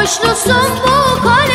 Hoşnusun bu kalbimde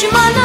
düşmanım